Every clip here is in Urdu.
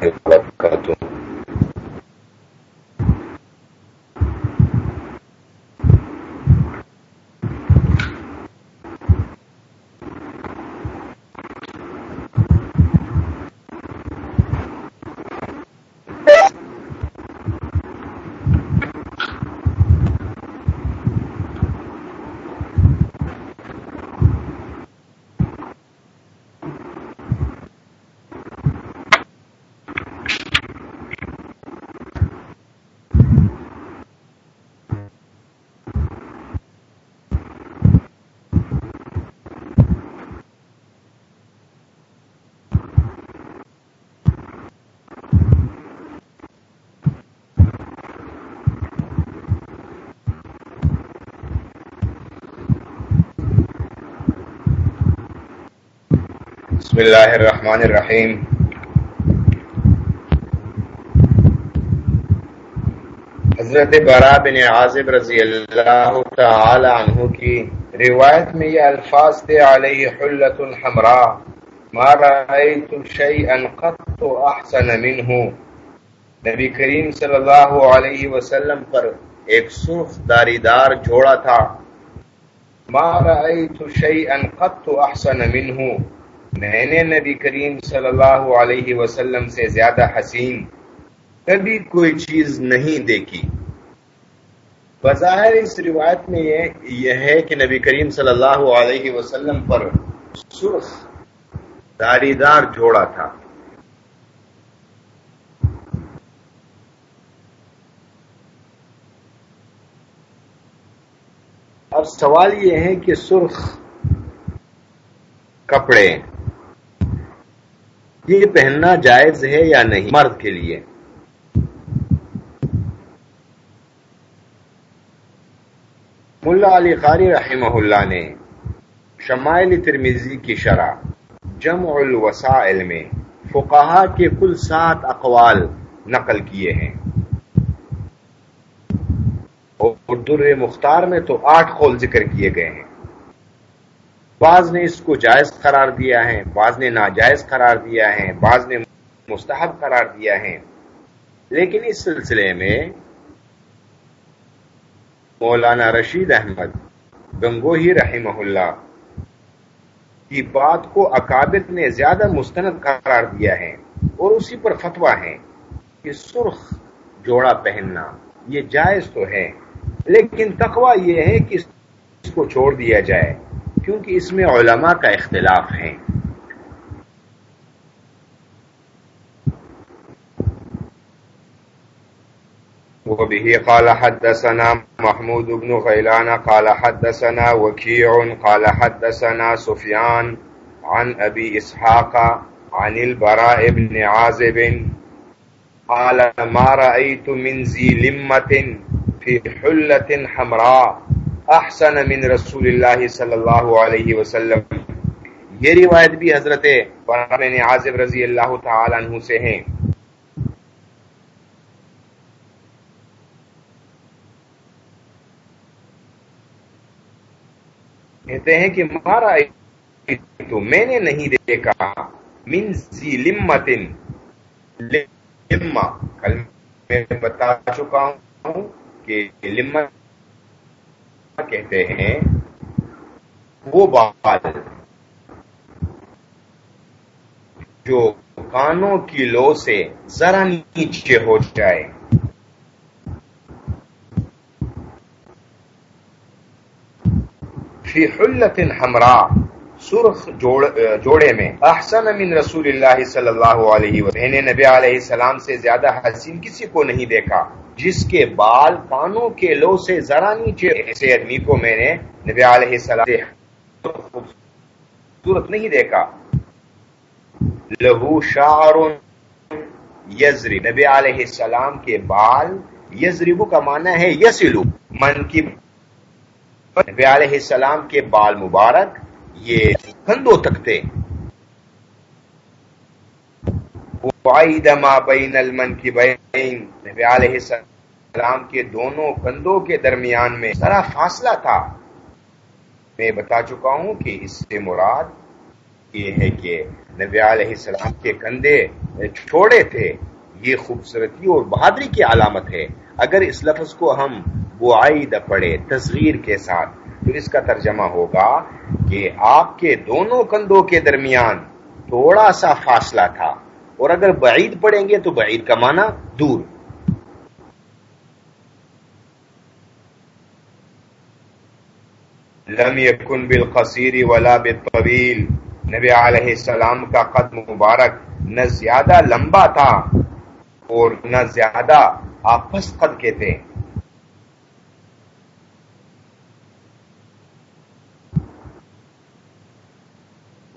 like بسم اللہ الرحمن الرحیم حضرت برا بن عازب رضی اللہ تعالی عنہ کی روایت میں یہ الفاظ تھے، علیہ حلت الحمراء، ما رأیت شیئا قط احسن منہ۔ نبی کریم صلی اللہ علیہ وسلم پر ایک سرخ داریدار جوڑا تھا۔ ما رأیت شیئا قط احسن منہ۔ میں نے نبی کریم صلی اللہ علیہ وسلم سے زیادہ حسین کبھی کوئی چیز نہیں دیکھی۔ بظاہر اس روایت میں یہ ہے کہ نبی کریم صلی اللہ علیہ وسلم پر سرخ داری دار جوڑا تھا۔ اب سوال یہ ہے کہ سرخ کپڑے یہ پہننا جائز ہے یا نہیں مرد کے لیے؟ ملا علی قاری رحمہ اللہ نے شمائل ترمیزی کی شرح جمع الوسائل میں فقہا کے کل سات اقوال نقل کیے ہیں۔ اور در مختار میں تو آٹھ قول ذکر کیے گئے ہیں۔ بعض نے اس کو جائز قرار دیا ہے، بعض نے ناجائز قرار دیا ہے، بعض نے مستحب قرار دیا ہے۔ لیکن اس سلسلے میں مولانا رشید احمد گنگوہی رحمہ اللہ کی بات کو اکابت نے زیادہ مستند قرار دیا ہے اور اسی پر فتوا ہے کہ سرخ جوڑا پہننا یہ جائز تو ہے، لیکن تقوی یہ ہے کہ اس کو چھوڑ دیا جائے۔ کیونکہ اس میں علماء کا اختلاف ہے۔ وبه قال حدثنا محمود بن غيلان، قال حدثنا وكيع، قال حدثنا سفيان عن أبي إسحاق عن البراء بن عازب، قال ما رأيت من ذي لمة في حلة حمراء احسن من رسول اللہ صلی اللہ علیہ وسلم۔ یہ روایت بھی حضرت عازب رضی اللہ تعالی عنہ سے ہیں کہتے ہیں کہ مارا تو میں نے نہیں دیکھا من زی لمتن لما کل میں بتا چکا ہوں کہ لمت کہتے ہیں، وہ بات جو کانوں کی لو سے ذرا نیچے ہو جائے۔ فی حلت ہمراہ سرخ جوڑے میں، احسن من رسول اللہ صلی اللہ علیہ وسلم۔ نبی علیہ السلام سے زیادہ حسین کسی کو نہیں دیکھا، جس کے بال کانوں کے لو سے ذرا نیچے۔ ایسے آدمی کو میں نے نبی علیہ السلام خوبصورت نہیں دیکھا۔ لہو شعر یزری۔ نبی علیہ السلام کے بال یزریبو کا معنی ہے یسلو۔ من کی نبی علیہ السلام کے بال مبارک یہ کندھوں تک تھے ما بین المن کی بین نبی علیہ السلام کے دونوں کندھوں کے درمیان میں ذرا فاصلہ تھا۔ میں بتا چکا ہوں کہ اس سے مراد یہ ہے کہ نبی علیہ السلام کے کندھے چھوڑے تھے۔ یہ خوبصورتی اور بہادری کی علامت ہے۔ اگر اس لفظ کو ہم بعید پڑھے تصغیر کے ساتھ تو اس کا ترجمہ ہوگا کہ آپ کے دونوں کندھوں کے درمیان تھوڑا سا فاصلہ تھا اور اگر بعید پڑھیں گے تو بعید کا معنی دور۔ لم يكن بالقصير ولا بالطويل نبی علیہ السلام کا قد مبارک نہ زیادہ لمبا تھا اور نہ زیادہ آپس قد کے تھے۔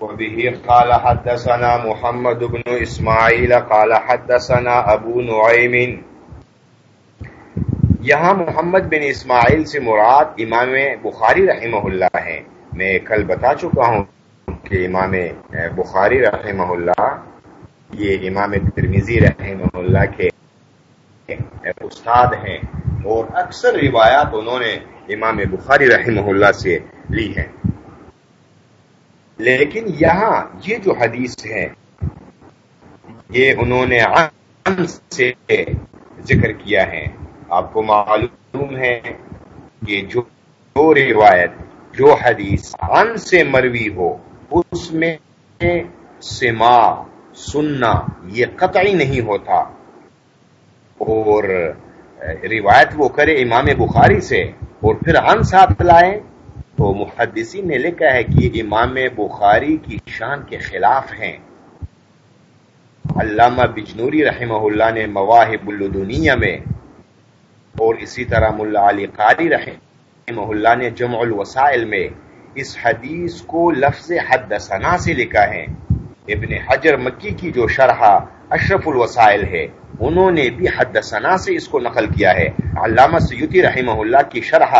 وبه قال حدثنا محمد بن اسماعیل قال حدثنا ابو نعیم. یہاں محمد بن اسماعیل سے مراد امام بخاری رحمہ اللہ ہے میں کل بتا چکا ہوں کہ امام بخاری رحمہ اللہ، یہ امام ترمیزی رحمہ اللہ کے استاد ہیں اور اکثر روایات انہوں نے امام بخاری رحمہ اللہ سے لی ہیں۔ لیکن یہاں یہ جو حدیث ہے یہ انہوں نے عن سے ذکر کیا ہے۔ آپ کو معلوم ہے کہ جو روایت، جو حدیث عن سے مروی ہو، اس میں سما، سننا یہ قطعی نہیں ہوتا۔ اور روایت وہ کرے امام بخاری سے اور پھر عن ساتھ لائیں تو محدثین نے لکھا ہے کہ امام بخاری کی شان کے خلاف ہیں۔ علامہ بجنوری رحمہ اللہ نے مواہب الدنیا میں اور اسی طرح ملا علی قاری رحمہ اللہ نے جمع الوسائل میں اس حدیث کو لفظ حد ثنا سے لکھا ہے۔ ابن حجر مکی کی جو شرح اشرف الوسائل ہے، انہوں نے بھی حد ثنا سے اس کو نقل کیا ہے۔ علامہ سیوتی رحمہ اللہ کی شرح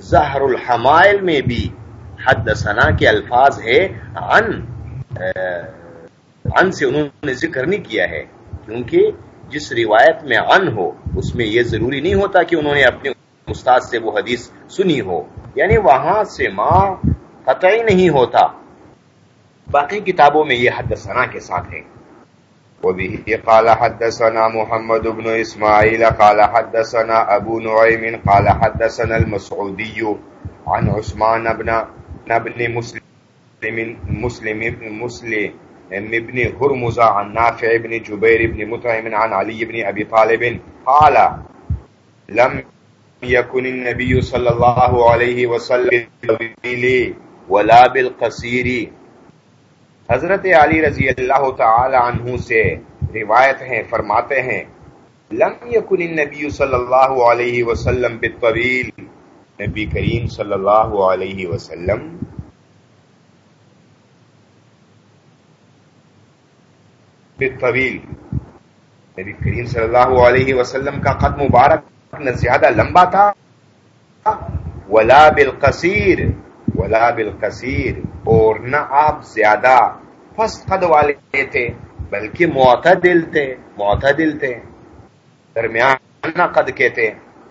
زہر الحمائل میں بھی حد ثنا کے الفاظ ہے عن عن سے انہوں نے ذکر نہیں کیا ہے، کیونکہ جس روایت میں عن ہو، اس میں یہ ضروری نہیں ہوتا کہ انہوں نے اپنے استاد سے وہ حدیث سنی ہو۔ یعنی وہاں سے ماں قطعی نہیں ہوتا۔ باقی کتابوں میں یہ حد ثنا کے ساتھ ہے وبه قال حدثنا محمد بن إسماعيل قال حدثنا أبو نعيم قال حدثنا المسعودي عن عثمان بن ابن مسلم مسلم مسلم ابن هرمز عن نافع بن جبير بن مطعم عن علي بن أبي طالب قال لم يكن النبي صلى الله عليه وسلم ولا بالقصير حضرت علی رضی اللہ تعالی عنہ سے روایت ہیں، فرماتے ہیں، لم يكن النبي صلی اللہ علیہ وسلم بالطویل۔ نبی کریم صلی اللہ علیہ وسلم۔ بالطویل۔ نبی کریم صلی اللہ علیہ وسلم کا قد مبارک نہ زیادہ لمبا تھا۔ ولا بالقصیر۔ ولا بالقصیر اور نہ آپ زیادہ پس قد والے تھے، بلکہ معتدل تھے معتدل تھے۔ درمیان قد کے تھے۔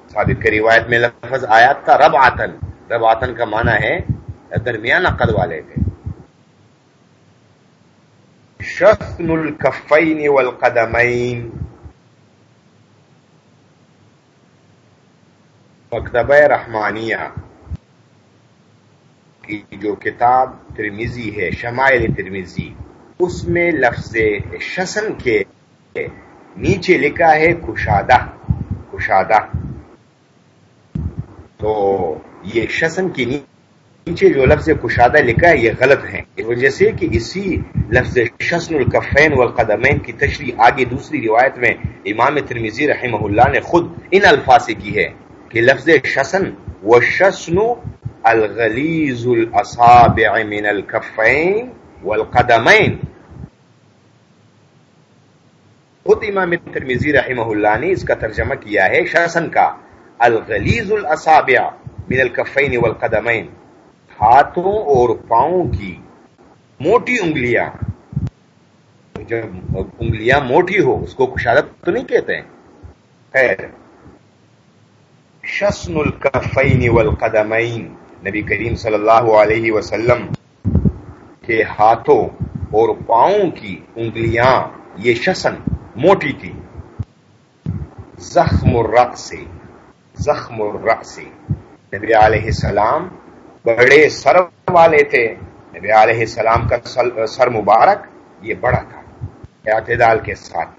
ثابت کے روایت میں لفظ آیات کا رب آتن رب آتن کا معنی ہے درمیان قد والے تھے۔ شفن الکفین والقدمین مکتبہ رحمانیہ۔ کی جو کتاب ترمیزی ہے، شمائل ترمیزی اس میں لفظ شسن کے نیچے لکھا ہے کشادہ کشادہ۔ تو یہ شسن کی نیچے جو لفظ کشادہ لکھا ہے، یہ غلط ہے۔ اس وجہ سے کہ اسی لفظ شسن الکفین والقدمین کی تشریح آگے دوسری روایت میں امام ترمیزی رحمہ اللہ نے خود ان الفاظ سے کی ہے کہ لفظ شسن و شسن الغلیز الاصابع من الكفین والقدمین۔ خود امام ترمیزی رحمہ اللہ نے اس کا ترجمہ کیا ہے شسن کا۔ الغلیز الاصابع من الکفین والقدمین۔ ہاتھوں اور پاؤں کی موٹی انگلیاں۔ جب انگلیاں موٹی ہو، اس کو کشادت تو نہیں کہتے ہیں۔ خیر۔ شسن الکفین والقدمین۔ نبی کریم صلی اللہ علیہ وسلم کے ہاتھوں اور پاؤں کی انگلیاں، یہ شسن موٹی تھی۔ زخم الرق سے، زخم الرق سے۔ نبی علیہ السلام بڑے سر والے تھے۔ نبی علیہ السلام کا سر مبارک یہ بڑا تھا۔ اعتدال کے ساتھ۔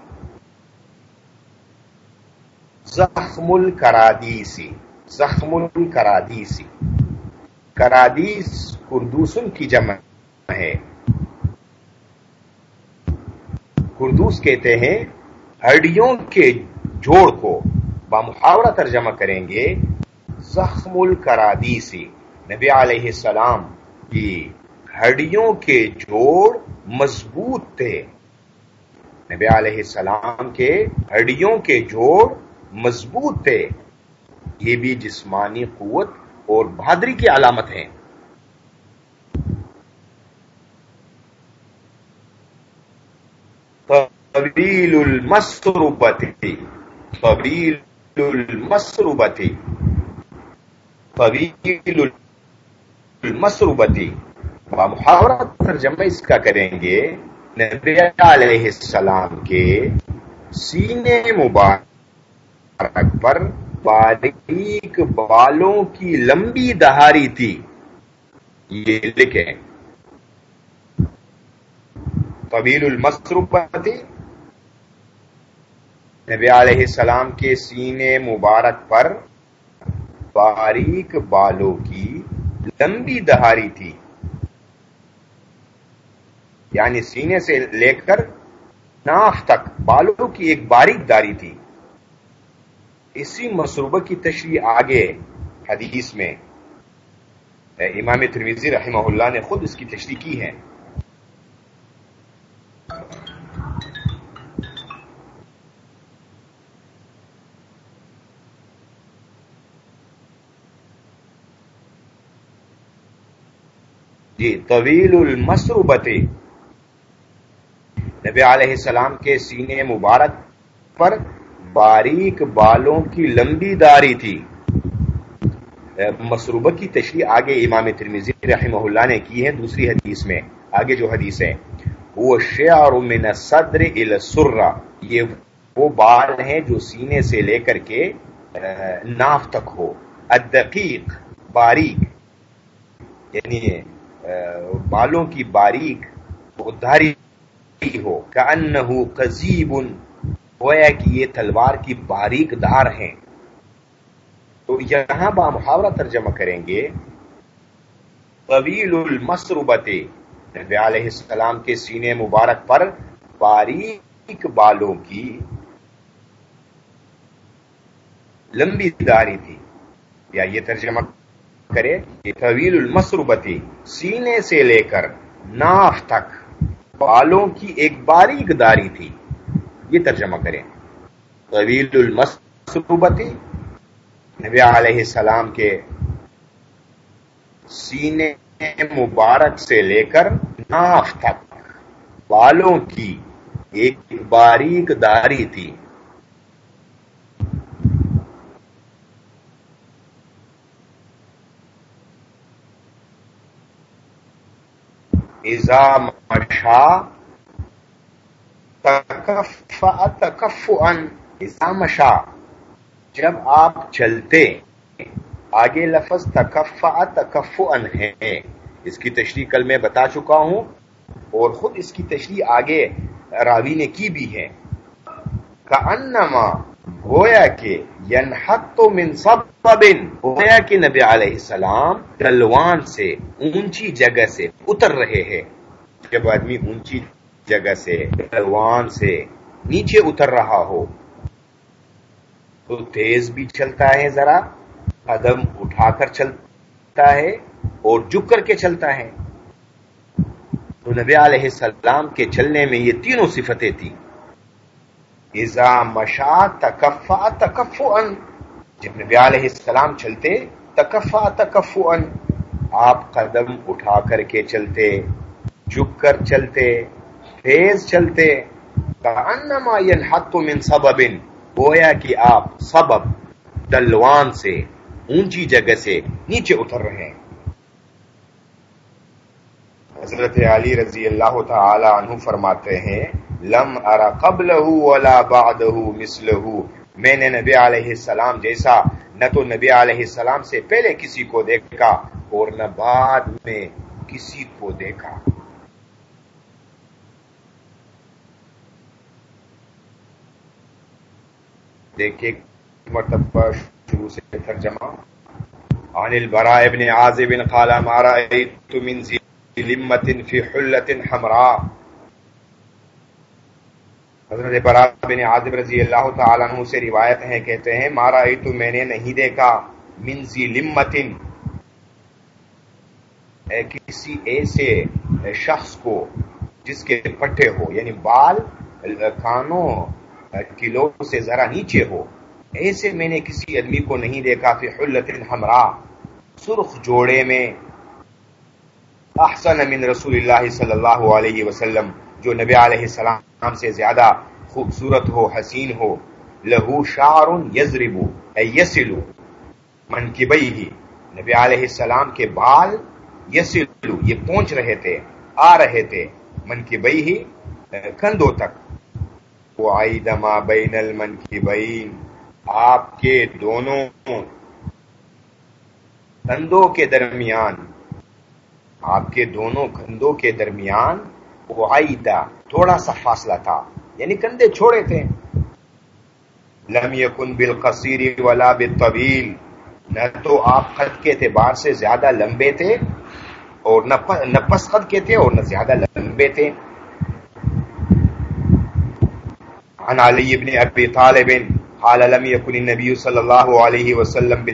زخم الکرادیسی زخم الکرادیسی کرادیس کردوسن کی جمع ہے۔ کردوس کہتے ہیں، ہڈیوں کے جوڑ کو بامحاورہ ترجمہ کریں گے، زخم الکرادیسی نبی علیہ السلام کی ہڈیوں کے جوڑ مضبوط تھے۔ نبی علیہ السلام کے ہڈیوں کے جوڑ مضبوط تھے۔ یہ بھی جسمانی قوت اور بہادری کی علامت ہیں۔ طویل المسربتی طویل المسربتی طویل المسربتی محاورہ ترجمہ اس کا کریں گے، نبی علیہ السلام کے سینے مبارک پر۔ باریک بالوں کی لمبی دہاری تھی۔ یہ لکھیں۔ طویل المسربتی نبی علیہ السلام کے سینے مبارک پر باریک بالوں کی لمبی دہاری تھی۔ یعنی سینے سے لے کر ناف تک بالوں کی ایک باریک داری تھی۔ اسی مصروبہ کی تشریح آگے حدیث میں امام ترمیزی رحمہ اللہ نے خود اس کی تشریح کی ہے۔ جی طویل المسروبتی نبی علیہ السلام کے سینے مبارک پر باریک بالوں کی لمبی داری تھی۔ مسروبہ کی تشریح آگے امام ترمیزی رحمہ اللہ نے کی ہے، دوسری حدیث میں آگے جو حدیث ہے وہ شعر من صدر السرہ۔ یہ وہ بال ہیں جو سینے سے لے کر کے ناف تک ہو۔ الدقیق، باریک۔ یعنی بالوں کی باریک داری ہو۔ کانہو قزیب گویا کہ یہ تلوار کی باریک دار ہیں۔ تو یہاں با محاورہ ترجمہ کریں گے۔ طویل المسربت نبی علیہ السلام کے سینے مبارک پر باریک بالوں کی لمبی داری تھی۔ یا یہ ترجمہ کرے یہ طویل المسربتی سینے سے لے کر ناف تک بالوں کی ایک باریک داری تھی۔ یہ ترجمہ کریں۔ طویل المسروبتی نبی علیہ السلام کے سینے مبارک سے لے کر ناف تک بالوں کی ایک باریک داری تھی۔ مشا مشا۔ جب آپ چلتے، آگے لفظ تکفا تکف ہے۔ اس کی تشریح کل میں بتا چکا ہوں اور خود اس کی تشریح آگے راوی نے کی بھی ہے۔ کا انما گویا کہ ینحت من سب گویا کہ نبی علیہ السلام ڈلوان سے، اونچی جگہ سے اتر رہے ہیں۔ جب آدمی اونچی جگہ سے ڈلوان سے نیچے اتر رہا ہو۔ تو تیز بھی چلتا ہے ذرا، قدم اٹھا کر چلتا ہے اور جھک کر کے چلتا ہے۔ تو نبی علیہ السلام کے چلنے میں یہ تینوں صفتیں تھیں۔ ازا مشا تکفا تکف ان جب نبی علیہ السلام چلتے تکفا تکف ان آپ قدم اٹھا کر کے چلتے، جھک کر چلتے۔ تیز چلتے انما ينحط من سبب گویا کہ آپ سبب ڈلوان سے، اونچی جگہ سے نیچے اتر رہے ہیں۔ حضرت علی رضی اللہ تعالی عنہ فرماتے ہیں، لم ارا قبل ولا بعد مسلہ میں نے نبی علیہ السلام جیسا نہ تو نبی علیہ السلام سے پہلے کسی کو دیکھا اور نہ بعد میں کسی کو دیکھا۔ دیکھیے مرتبہ شروع سے ترجمہ۔ عن البراء ابن عازب قال ما رأيت من زي لمت فی حلت حمراء. حضرت برا بن عازب رضی اللہ تعالیٰ عنہ سے روایت ہیں کہتے ہیں مارا ای تو میں نے نہیں دیکھا، من زی لمتن کسی ایسے شخص کو جس کے پٹھے ہو یعنی بال، کانوں کلو سے ذرا نیچے ہو۔ ایسے میں نے کسی آدمی کو نہیں دیکھا فی حلت حمراء، سرخ جوڑے میں۔ احسن من رسول اللہ صلی اللہ علیہ وسلم، جو نبی علیہ السلام سے زیادہ خوبصورت ہو، حسین ہو۔ لہو شعر یزرب یسلو من کی بئی ہی نبی علیہ السلام کے بال یسلو یہ پہنچ رہے تھے، آ رہے تھے۔ من کی بئی ہی کندھوں تک۔ وہ آئی بین المن کی آپ کے دونوں کندھوں کے درمیان، آپ کے دونوں کندھوں کے درمیان وعیدہ تھوڑا سا فاصلہ تھا یعنی کندھے چھوڑے تھے۔ لم یکن بالقصیر ولا بالطویل۔ نہ تو آپ خط کے اعتبار سے زیادہ لمبے تھے اور نہ پس خط کے تھے اور نہ زیادہ لمبے تھے۔ عن علی ابن ابی طالب قال لم يكن النبي صلى الله عليه وسلم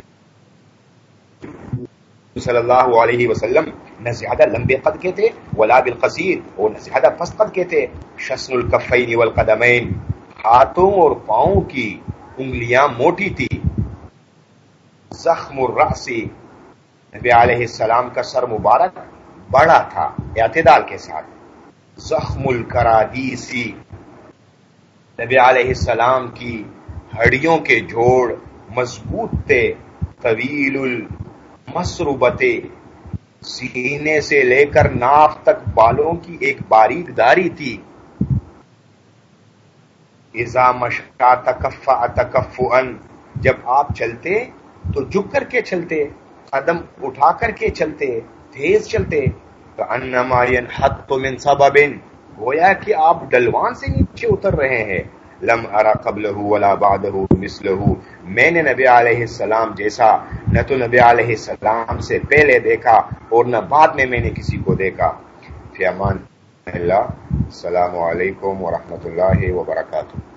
صلی اللہ علیہ وسلم نہ زیادہ لمبے قد کے تھے، ولا بالقصیر، اور نہ زیادہ پست قد کے تھے۔ شسن الکفین والقدمین، ہاتھوں اور پاؤں کی انگلیاں موٹی تھی۔ زخم الرأس، نبی علیہ السلام کا سر مبارک بڑا تھا، اعتدال کے ساتھ۔ زخم الکرادیسی نبی علیہ السلام کی ہڈیوں کے جوڑ مضبوط تھے۔ طویل المسربت سینے سے لے کر ناف تک بالوں کی ایک باریک داری تھی۔ ازا مشا تکفا تکف جب آپ چلتے تو جھک کر کے چلتے، قدم اٹھا کر کے چلتے، تیز چلتے۔ تو ان حد تو منصا گویا کہ آپ ڈلوان سے نہیں نیچے اتر رہے ہیں۔ لم ارا قبل ولا بعدہ مثلہ میں نے نبی علیہ السلام جیسا نہ تو نبی علیہ السلام سے پہلے دیکھا اور نہ بعد میں میں نے کسی کو دیکھا۔ فی امان اللہ، السلام علیکم ورحمۃ اللہ وبرکاتہ۔